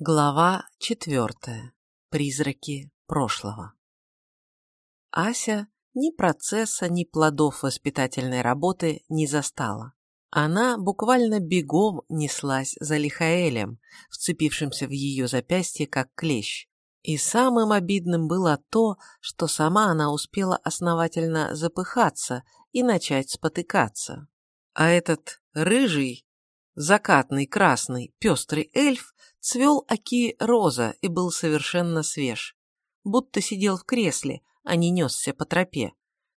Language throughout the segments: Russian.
Глава четвертая. Призраки прошлого. Ася ни процесса, ни плодов воспитательной работы не застала. Она буквально бегом неслась за Лихаэлем, вцепившимся в ее запястье как клещ. И самым обидным было то, что сама она успела основательно запыхаться и начать спотыкаться. А этот рыжий, закатный, красный, пестрый эльф цвел оки роза и был совершенно свеж. Будто сидел в кресле, а не несся по тропе.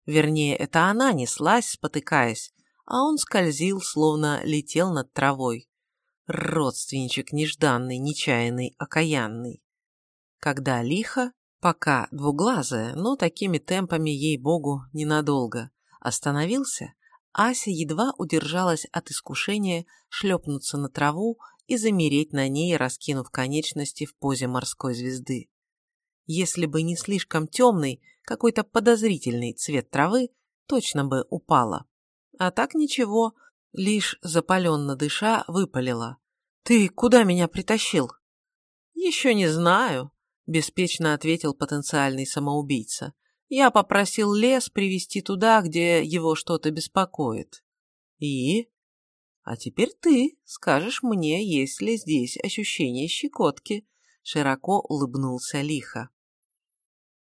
Вернее, это она неслась, спотыкаясь, а он скользил, словно летел над травой. Родственничек нежданный, нечаянный, окаянный. Когда лихо, пока двуглазая, но такими темпами, ей-богу, ненадолго, остановился, Ася едва удержалась от искушения шлепнуться на траву и замереть на ней, раскинув конечности в позе морской звезды. Если бы не слишком темный, какой-то подозрительный цвет травы, точно бы упала. А так ничего, лишь запаленно дыша выпалила. «Ты куда меня притащил?» «Еще не знаю», – беспечно ответил потенциальный самоубийца. Я попросил лес привести туда, где его что-то беспокоит. И? А теперь ты скажешь мне, есть ли здесь ощущение щекотки. Широко улыбнулся лихо.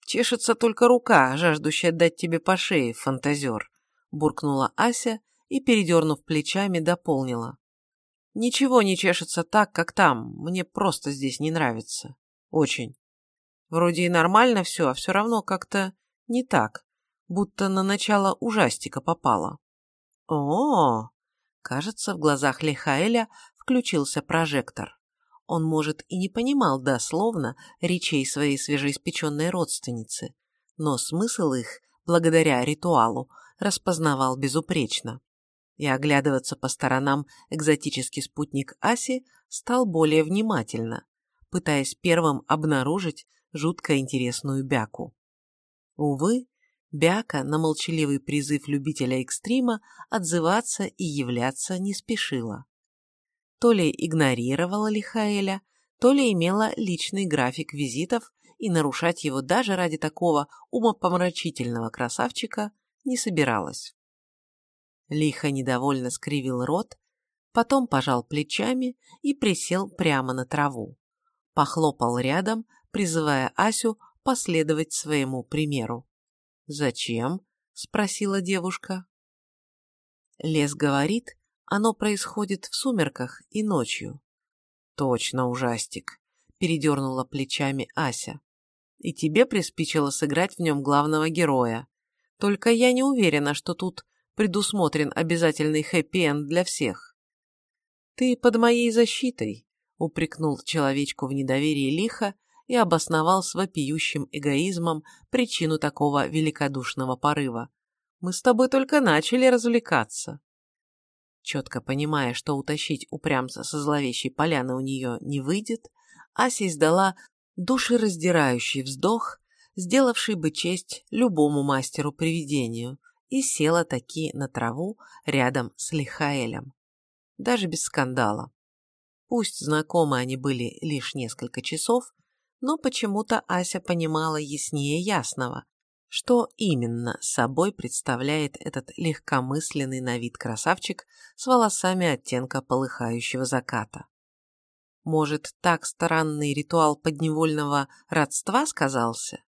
Чешется только рука, жаждущая дать тебе по шее, фантазер, буркнула Ася и, передернув плечами, дополнила. Ничего не чешется так, как там, мне просто здесь не нравится. Очень. Вроде и нормально все, а все равно как-то не так, будто на начало ужастика попало. О, -о, -о кажется, в глазах Лихаэля включился прожектор. Он, может, и не понимал дословно речей своей свежеиспеченной родственницы, но смысл их, благодаря ритуалу, распознавал безупречно. И оглядываться по сторонам экзотический спутник Аси стал более внимательно, пытаясь первым обнаружить жутко интересную бяку. Увы, Бяка на молчаливый призыв любителя экстрима отзываться и являться не спешила. То ли игнорировала Лихаэля, то ли имела личный график визитов и нарушать его даже ради такого умопомрачительного красавчика не собиралась. Лихо недовольно скривил рот, потом пожал плечами и присел прямо на траву. Похлопал рядом, призывая Асю последовать своему примеру. «Зачем?» – спросила девушка. Лес говорит, оно происходит в сумерках и ночью. Точно ужастик, передернула плечами Ася. И тебе приспичило сыграть в нем главного героя. Только я не уверена, что тут предусмотрен обязательный хэппи-энд для всех. Ты под моей защитой, упрекнул человечку в недоверии лихо и обосновал с вопиющим эгоизмом причину такого великодушного порыва. «Мы с тобой только начали развлекаться». Четко понимая, что утащить упрямца со зловещей поляны у нее не выйдет, Ася издала душераздирающий вздох, сделавший бы честь любому мастеру-привидению, и села таки на траву рядом с Лихаэлем. Даже без скандала. Пусть знакомы они были лишь несколько часов, но почему-то Ася понимала яснее ясного, что именно собой представляет этот легкомысленный на вид красавчик с волосами оттенка полыхающего заката. Может, так странный ритуал подневольного родства сказался?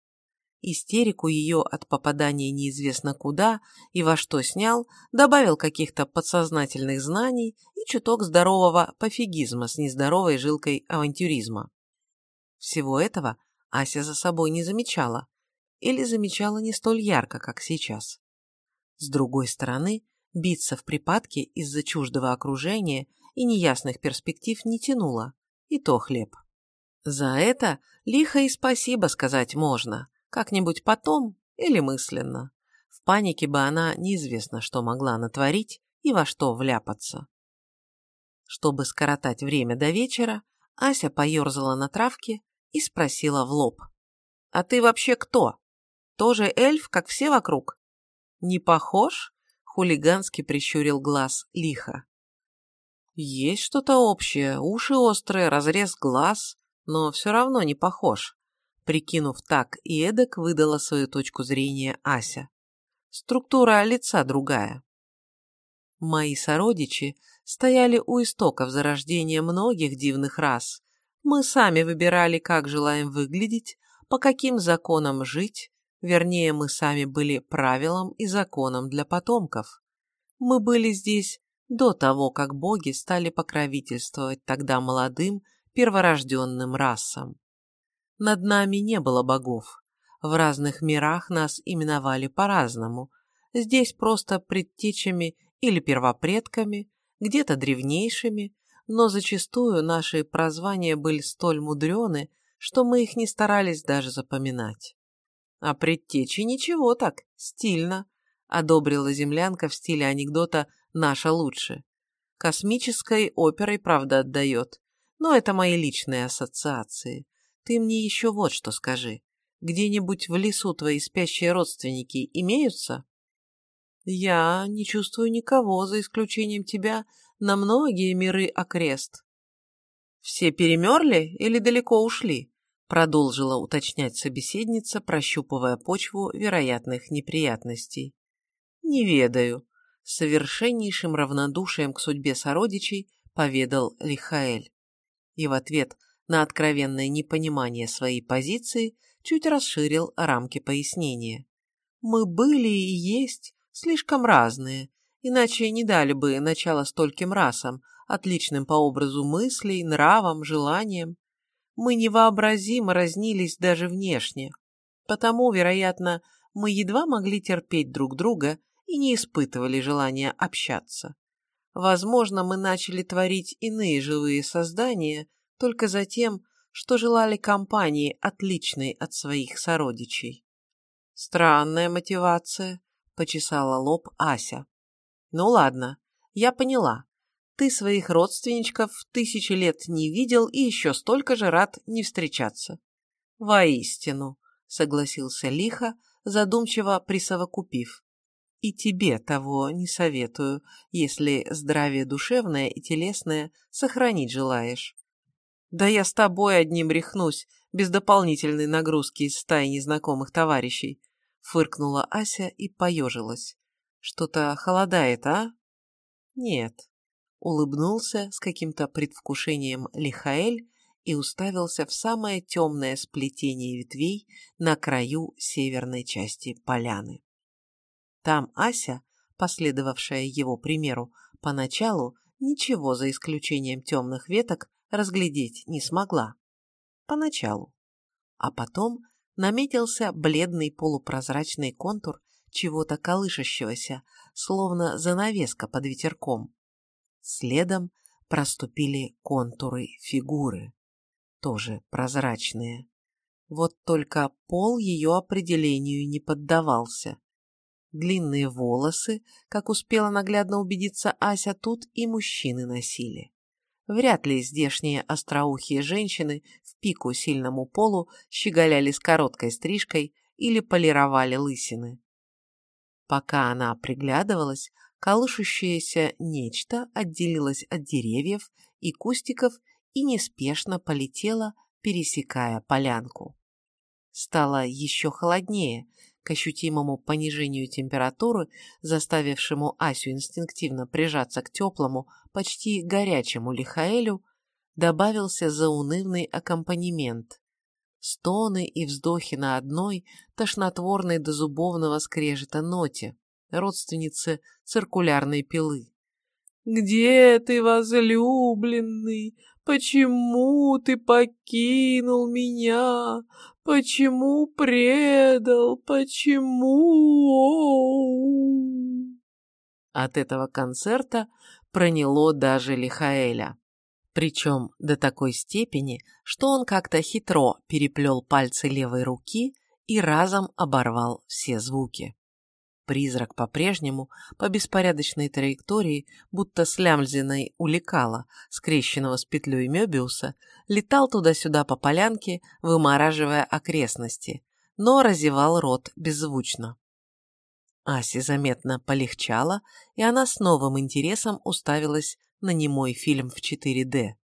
Истерику ее от попадания неизвестно куда и во что снял, добавил каких-то подсознательных знаний и чуток здорового пофигизма с нездоровой жилкой авантюризма. Всего этого Ася за собой не замечала, или замечала не столь ярко, как сейчас. С другой стороны, биться в припадке из-за чуждого окружения и неясных перспектив не тянуло, и то хлеб. За это лихо и спасибо сказать можно, как-нибудь потом или мысленно. В панике бы она неизвестно, что могла натворить и во что вляпаться. Чтобы скоротать время до вечера, Ася поерзала на травке и спросила в лоб. «А ты вообще кто? Тоже эльф, как все вокруг?» «Не похож?» — хулигански прищурил глаз лихо. Есть что-то общее, уши острые, разрез глаз, но все равно не похож. Прикинув так и эдак, выдала свою точку зрения Ася. Структура лица другая. Мои сородичи стояли у истоков зарождения многих дивных рас. Мы сами выбирали, как желаем выглядеть, по каким законам жить, вернее, мы сами были правилом и законом для потомков. Мы были здесь до того, как боги стали покровительствовать тогда молодым, перворожденным расам. Над нами не было богов. В разных мирах нас именовали по-разному. Здесь просто предтечами или первопредками, где-то древнейшими, но зачастую наши прозвания были столь мудрены, что мы их не старались даже запоминать. А предтечи ничего так, стильно, одобрила землянка в стиле анекдота «наша лучше». Космической оперой, правда, отдает, но это мои личные ассоциации. Ты мне еще вот что скажи. Где-нибудь в лесу твои спящие родственники имеются? Я не чувствую никого, за исключением тебя, на многие миры окрест. Все перемерли или далеко ушли? Продолжила уточнять собеседница, прощупывая почву вероятных неприятностей. Не ведаю. Совершеннейшим равнодушием к судьбе сородичей поведал Лихаэль. И в ответ на откровенное непонимание своей позиции чуть расширил рамки пояснения. Мы были и есть слишком разные, иначе не дали бы начало стольким расам, отличным по образу мыслей, нравам, желаниям. Мы невообразимо разнились даже внешне. Потому, вероятно, мы едва могли терпеть друг друга и не испытывали желания общаться. Возможно, мы начали творить иные живые создания только за тем, что желали компании, отличной от своих сородичей. Странная мотивация, почесала лоб Ася. Ну ладно, я поняла. Ты своих родственничков тысячи лет не видел и еще столько же рад не встречаться. Воистину, согласился лихо, задумчиво присовокупив. И тебе того не советую, если здравие душевное и телесное сохранить желаешь. Да я с тобой одним рехнусь, без дополнительной нагрузки из стаи незнакомых товарищей. Фыркнула Ася и поежилась. Что-то холодает, а? Нет. Улыбнулся с каким-то предвкушением Лихаэль и уставился в самое темное сплетение ветвей на краю северной части поляны. Там Ася, последовавшая его примеру, поначалу ничего за исключением темных веток разглядеть не смогла. Поначалу. А потом наметился бледный полупрозрачный контур чего-то колышащегося, словно занавеска под ветерком. Следом проступили контуры фигуры, тоже прозрачные. Вот только пол ее определению не поддавался. Длинные волосы, как успела наглядно убедиться Ася, тут и мужчины носили. Вряд ли здешние остроухие женщины в пику сильному полу щеголяли с короткой стрижкой или полировали лысины. Пока она приглядывалась, колышущееся нечто отделилось от деревьев и кустиков и неспешно полетело, пересекая полянку. Стало еще холоднее, к ощутимому понижению температуры, заставившему Асю инстинктивно прижаться к теплому, почти горячему Лихаэлю, добавился заунывный аккомпанемент. Стоны и вздохи на одной, тошнотворной до зубовного скрежета ноте, родственницы циркулярной пилы. «Где ты, возлюбленный? Почему ты покинул меня? Почему предал? Почему? От этого концерта проняло даже Лихаэля. Причем до такой степени, что он как-то хитро переплел пальцы левой руки и разом оборвал все звуки. Призрак по-прежнему по беспорядочной траектории, будто слямльзиной уликала, скрещенного с петлей Мёбиуса, летал туда-сюда по полянке, вымораживая окрестности, но разевал рот беззвучно. Асе заметно полегчало, и она с новым интересом уставилась на немой фильм в 4D.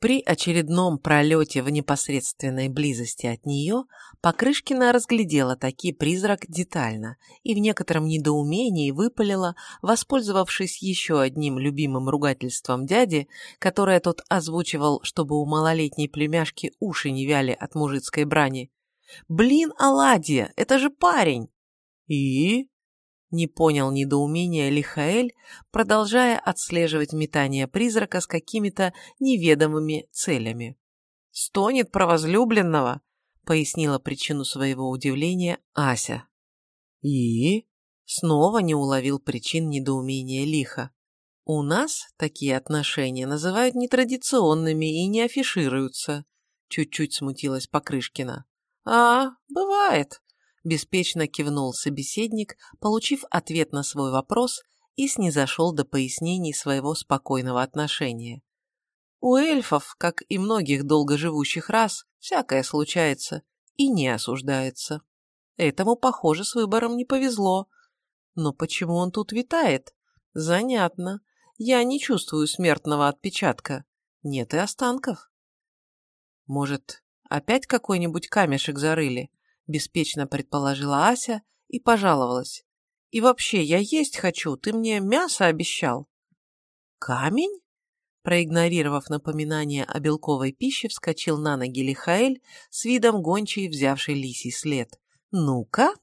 При очередном пролете в непосредственной близости от нее Покрышкина разглядела таки призрак детально и в некотором недоумении выпалила, воспользовавшись еще одним любимым ругательством дяди, которое тот озвучивал, чтобы у малолетней племяшки уши не вяли от мужицкой брани. «Блин, Аладья, это же парень!» «И?» Не понял недоумения Лихаэль, продолжая отслеживать метание призрака с какими-то неведомыми целями. «Стонет про возлюбленного», — пояснила причину своего удивления Ася. «И?» — снова не уловил причин недоумения Лиха. «У нас такие отношения называют нетрадиционными и не афишируются», — чуть-чуть смутилась Покрышкина. «А, бывает», беспечно кивнул собеседник, получив ответ на свой вопрос и снизошел до пояснений своего спокойного отношения. У эльфов, как и многих долгоживущих рас, всякое случается и не осуждается. Этому, похоже, с выбором не повезло. Но почему он тут витает? Занятно. Я не чувствую смертного отпечатка. Нет и останков. Может, опять какой-нибудь камешек зарыли? Беспечно предположила Ася и пожаловалась. И вообще, я есть хочу, ты мне мясо обещал. Камень? Проигнорировав напоминание о белковой пище, вскочил на ноги Лихаэль с видом гончей, взявший лисий след. «Ну-ка!»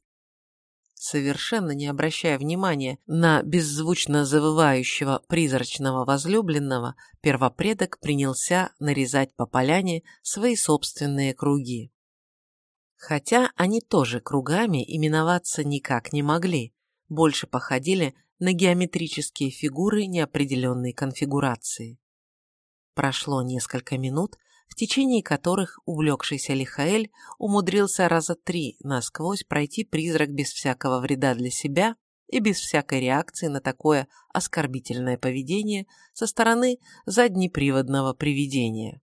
Совершенно не обращая внимания на беззвучно завывающего призрачного возлюбленного, первопредок принялся нарезать по поляне свои собственные круги. Хотя они тоже кругами именоваться никак не могли, больше походили на геометрические фигуры неопределенной конфигурации. Прошло несколько минут, в течение которых увлекшийся Лихаэль умудрился раза три насквозь пройти призрак без всякого вреда для себя и без всякой реакции на такое оскорбительное поведение со стороны заднеприводного привидения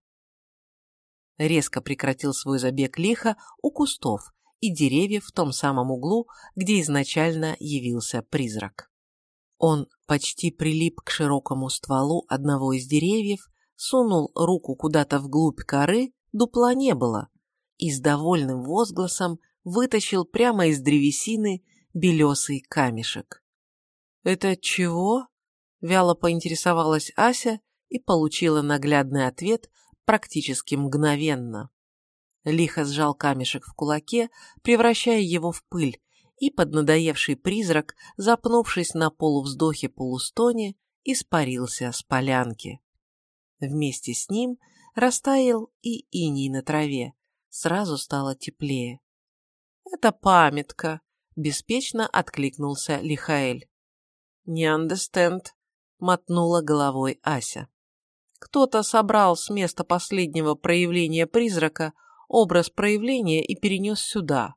резко прекратил свой забег лихо у кустов и деревьев в том самом углу, где изначально явился призрак. Он почти прилип к широкому стволу одного из деревьев, сунул руку куда-то вглубь коры, дупла не было, и с довольным возгласом вытащил прямо из древесины белесый камешек. «Это чего?» — вяло поинтересовалась Ася и получила наглядный ответ практически мгновенно. Лихо сжал камешек в кулаке, превращая его в пыль, и поднадоевший призрак, запнувшись на полувздохе-полустоне, испарился с полянки. Вместе с ним растаял и иней на траве, сразу стало теплее. «Это памятка», — беспечно откликнулся Лихаэль. «Не understand», — мотнула головой Ася. Кто-то собрал с места последнего проявления призрака образ проявления и перенес сюда,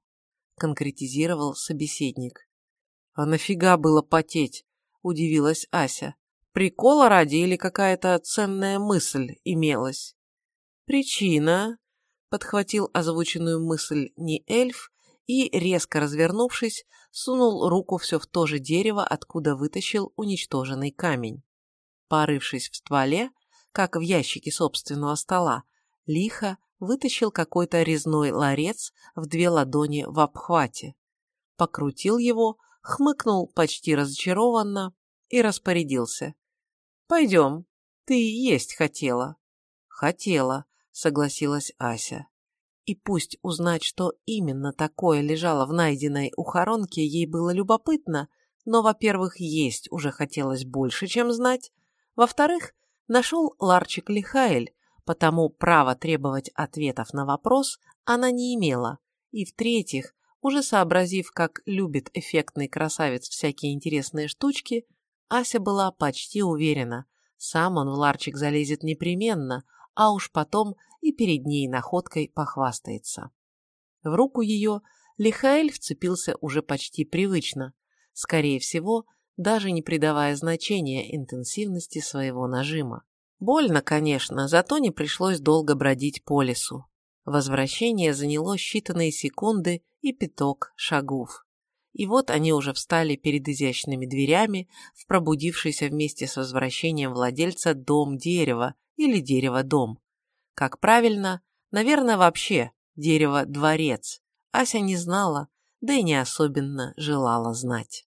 конкретизировал собеседник. А нафига было потеть? Удивилась Ася. Прикола ради или какая-то ценная мысль имелась? Причина, подхватил озвученную мысль не эльф и, резко развернувшись, сунул руку все в то же дерево, откуда вытащил уничтоженный камень. Порывшись в стволе, как в ящике собственного стола, лихо вытащил какой-то резной ларец в две ладони в обхвате. Покрутил его, хмыкнул почти разочарованно и распорядился. «Пойдем, ты есть хотела». «Хотела», — согласилась Ася. И пусть узнать, что именно такое лежало в найденной ухоронке, ей было любопытно, но, во-первых, есть уже хотелось больше, чем знать, во-вторых, нашел Ларчик Лихаэль, потому право требовать ответов на вопрос она не имела, и в-третьих, уже сообразив, как любит эффектный красавец всякие интересные штучки, Ася была почти уверена, сам он в ларчик залезет непременно, а уж потом и перед ней находкой похвастается. В руку ее Лихаэль вцепился уже почти привычно, скорее всего, даже не придавая значения интенсивности своего нажима. Больно, конечно, зато не пришлось долго бродить по лесу. Возвращение заняло считанные секунды и пяток шагов. И вот они уже встали перед изящными дверями в пробудившийся вместе с возвращением владельца дом-дерево или дерево-дом. Как правильно, наверное, вообще дерево-дворец. Ася не знала, да и не особенно желала знать.